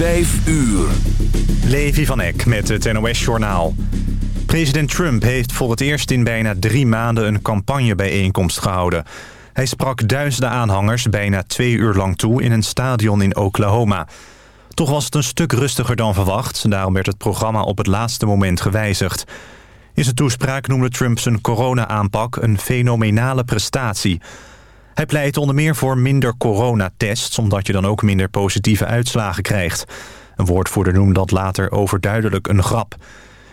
Vijf uur. Levi van Eck met het NOS-journaal. President Trump heeft voor het eerst in bijna drie maanden een campagnebijeenkomst gehouden. Hij sprak duizenden aanhangers bijna twee uur lang toe in een stadion in Oklahoma. Toch was het een stuk rustiger dan verwacht. Daarom werd het programma op het laatste moment gewijzigd. In zijn toespraak noemde Trump zijn corona-aanpak een fenomenale prestatie. Hij pleit onder meer voor minder coronatests... omdat je dan ook minder positieve uitslagen krijgt. Een woordvoerder noemde dat later overduidelijk een grap.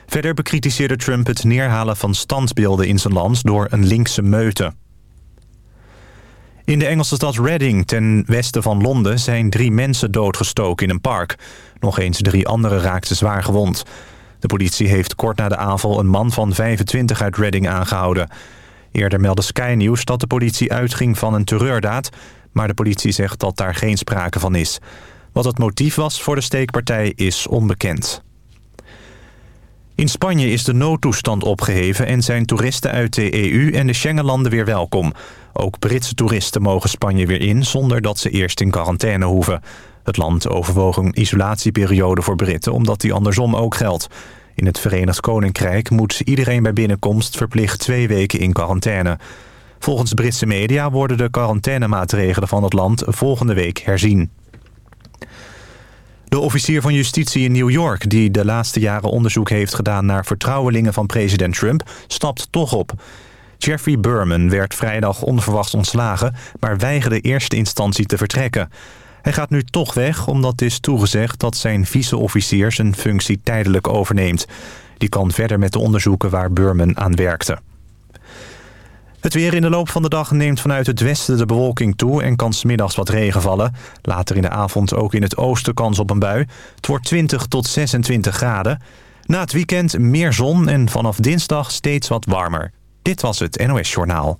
Verder bekritiseerde Trump het neerhalen van standbeelden in zijn land... door een linkse meute. In de Engelse stad Reading, ten westen van Londen... zijn drie mensen doodgestoken in een park. Nog eens drie anderen raakten zwaar gewond. De politie heeft kort na de aanval een man van 25 uit Reading aangehouden. Eerder meldde Sky News dat de politie uitging van een terreurdaad... maar de politie zegt dat daar geen sprake van is. Wat het motief was voor de steekpartij is onbekend. In Spanje is de noodtoestand opgeheven en zijn toeristen uit de EU en de Schengenlanden weer welkom. Ook Britse toeristen mogen Spanje weer in zonder dat ze eerst in quarantaine hoeven. Het land overwoog een isolatieperiode voor Britten omdat die andersom ook geldt. In het Verenigd Koninkrijk moet iedereen bij binnenkomst verplicht twee weken in quarantaine. Volgens Britse media worden de quarantainemaatregelen van het land volgende week herzien. De officier van justitie in New York... die de laatste jaren onderzoek heeft gedaan naar vertrouwelingen van president Trump... stapt toch op. Jeffrey Berman werd vrijdag onverwachts ontslagen... maar weigerde eerste instantie te vertrekken. Hij gaat nu toch weg omdat is toegezegd dat zijn vice-officier... zijn functie tijdelijk overneemt. Die kan verder met de onderzoeken waar Berman aan werkte. Het weer in de loop van de dag neemt vanuit het westen de bewolking toe... en kan smiddags wat regen vallen. Later in de avond ook in het oosten kans op een bui. Het wordt 20 tot 26 graden. Na het weekend meer zon en vanaf dinsdag steeds wat warmer. Dit was het NOS Journaal.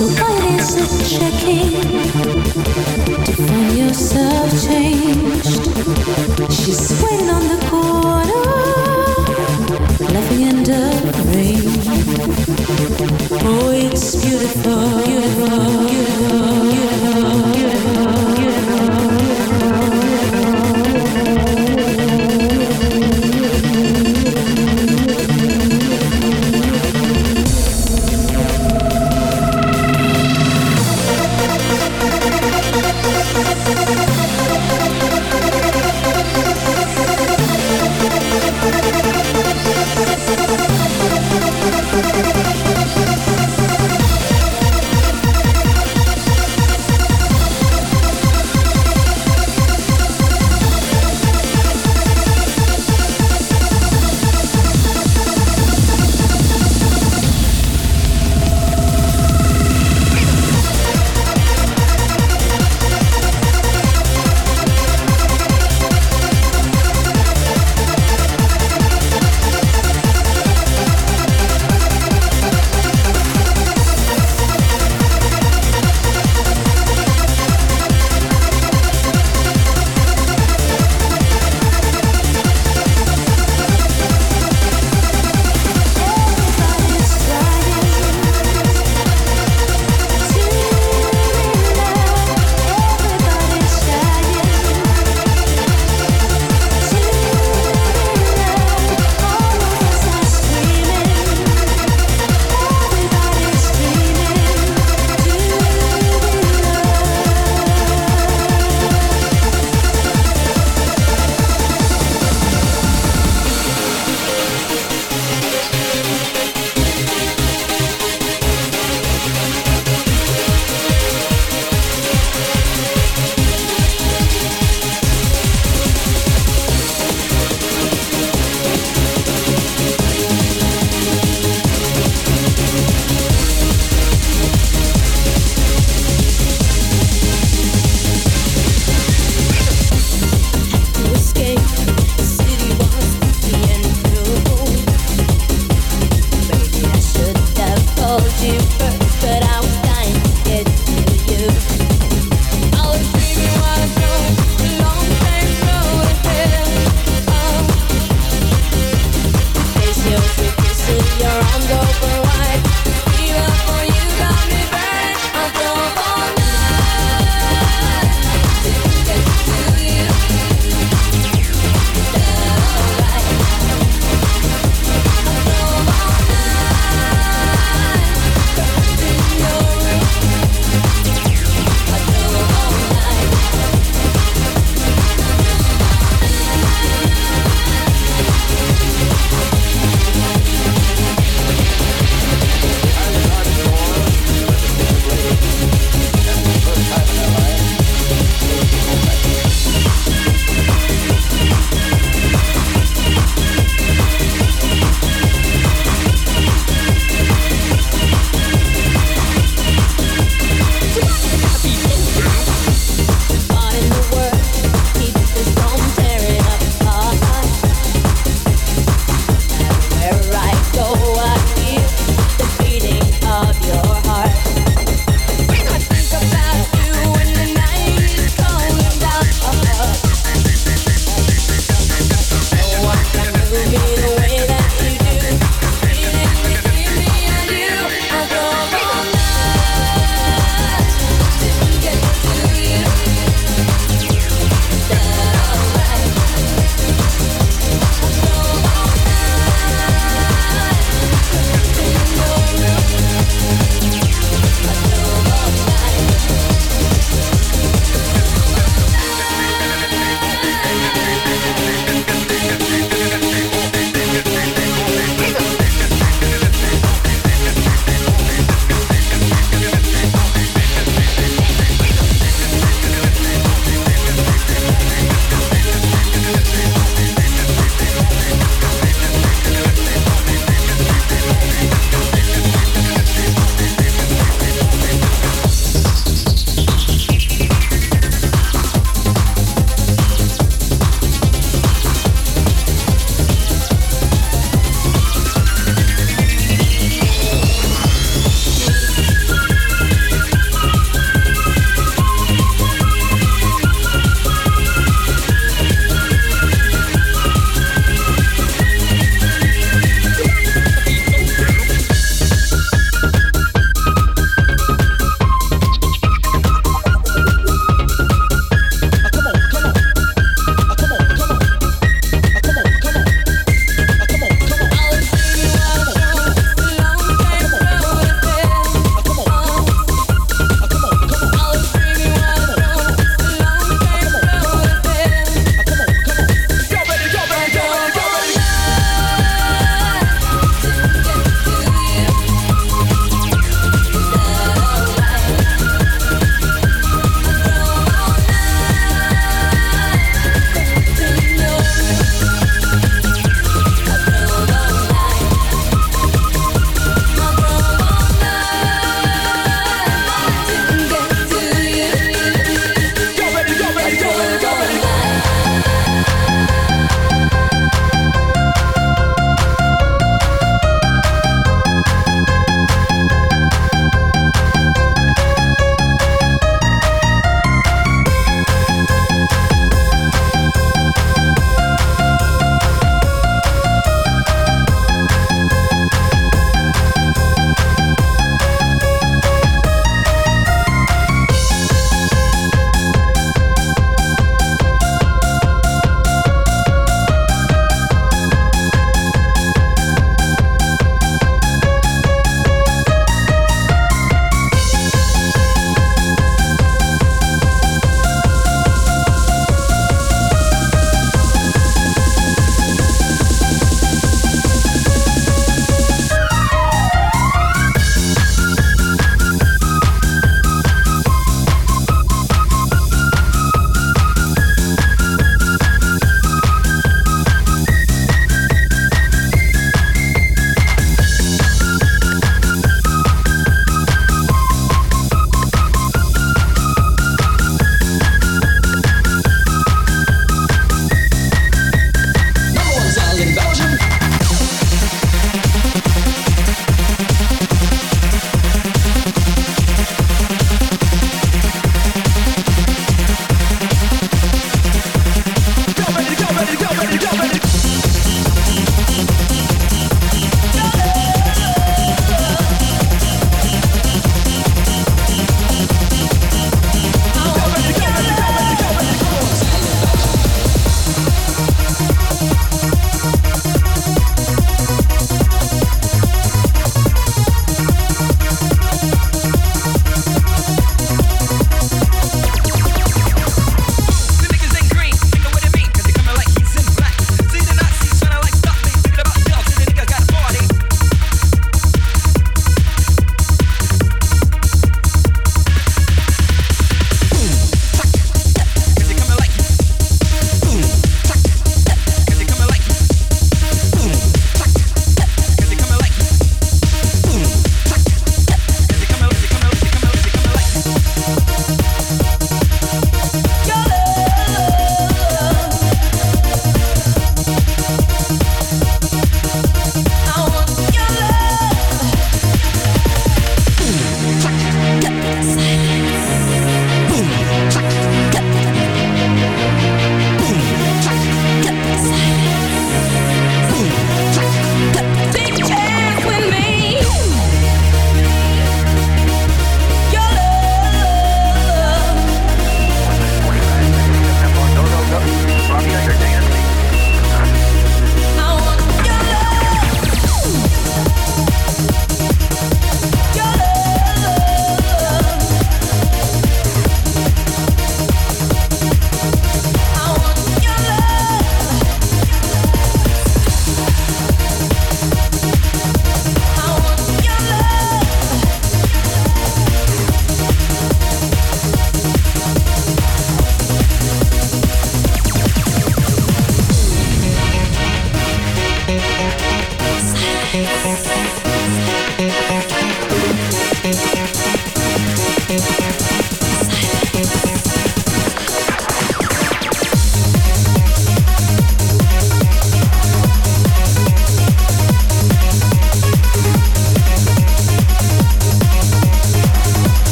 So what is it checking to find yourself changed?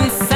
inside.